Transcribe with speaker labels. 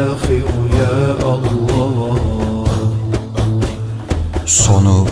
Speaker 1: Şafi'u ya Allah.
Speaker 2: Sonu